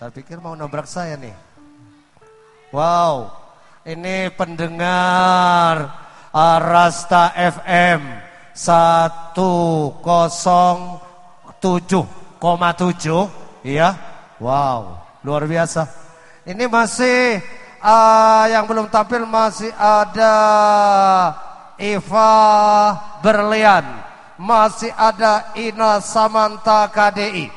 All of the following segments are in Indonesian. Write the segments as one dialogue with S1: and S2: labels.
S1: Saya pikir mau nabrak saya nih. Wow, ini pendengar Arasta FM 107,7 ya. Wow, luar biasa. Ini masih uh, yang belum tampil masih ada Eva Berlian, masih ada Ina Samanta KDI.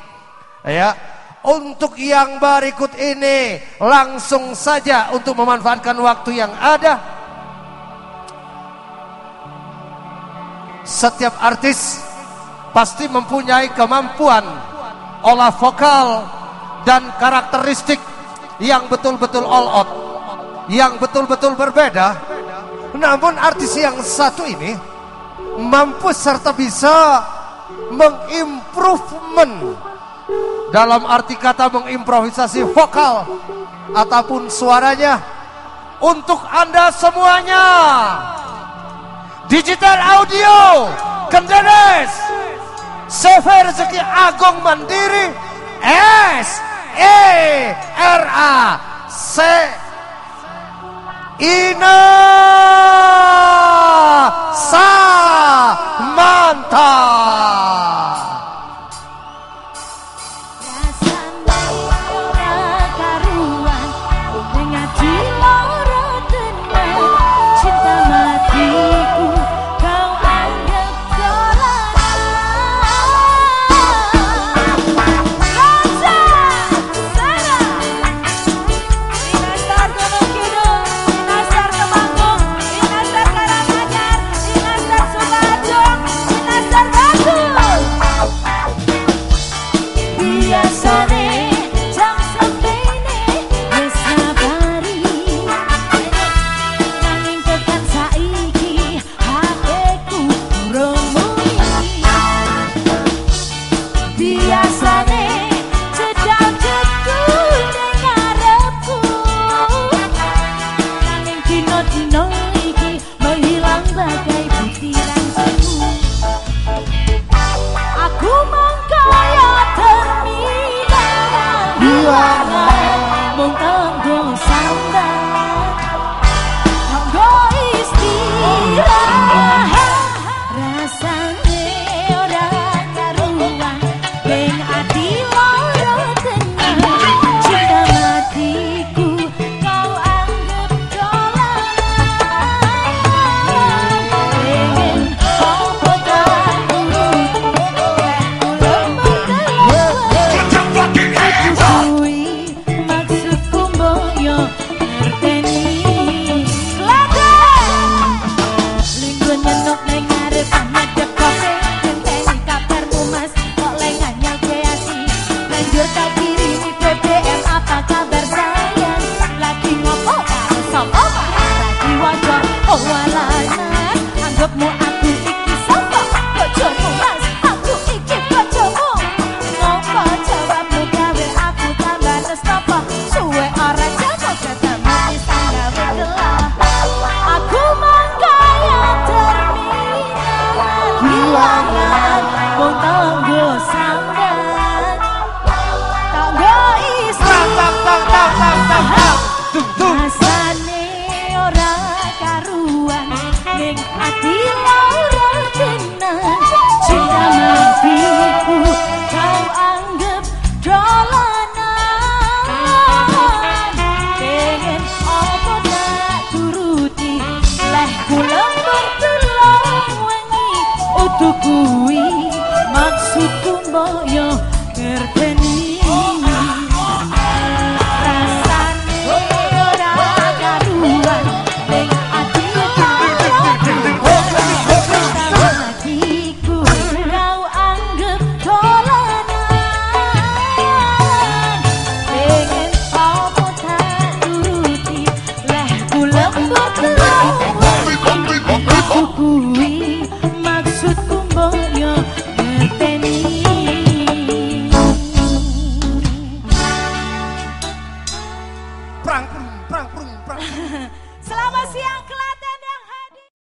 S1: Ya, untuk yang berikut ini langsung saja untuk memanfaatkan waktu yang ada. Setiap artis pasti mempunyai kemampuan olah vokal dan karakteristik yang betul-betul all out, yang betul-betul berbeda. Namun artis yang satu ini mampu serta bisa mengimprovement dalam arti kata mengimprovisasi vokal ataupun suaranya untuk Anda semuanya. Digital audio Kendenes CV Rezeki Agung Mandiri S E R A C
S2: ya sabes. you are. jobmu aku iki sapa? Bojomu mas. Aku iki bojomu. Ngopo jawabmu gawe aku tambah nestapa suwe ora jago ketemu di tangga gelah. Aku mangkaya terminal. Hilangan mung tanggo sangat, tanggo isih tak tak tak tak tak tak kula kula wengi utuk kuwi. Maksudku mbok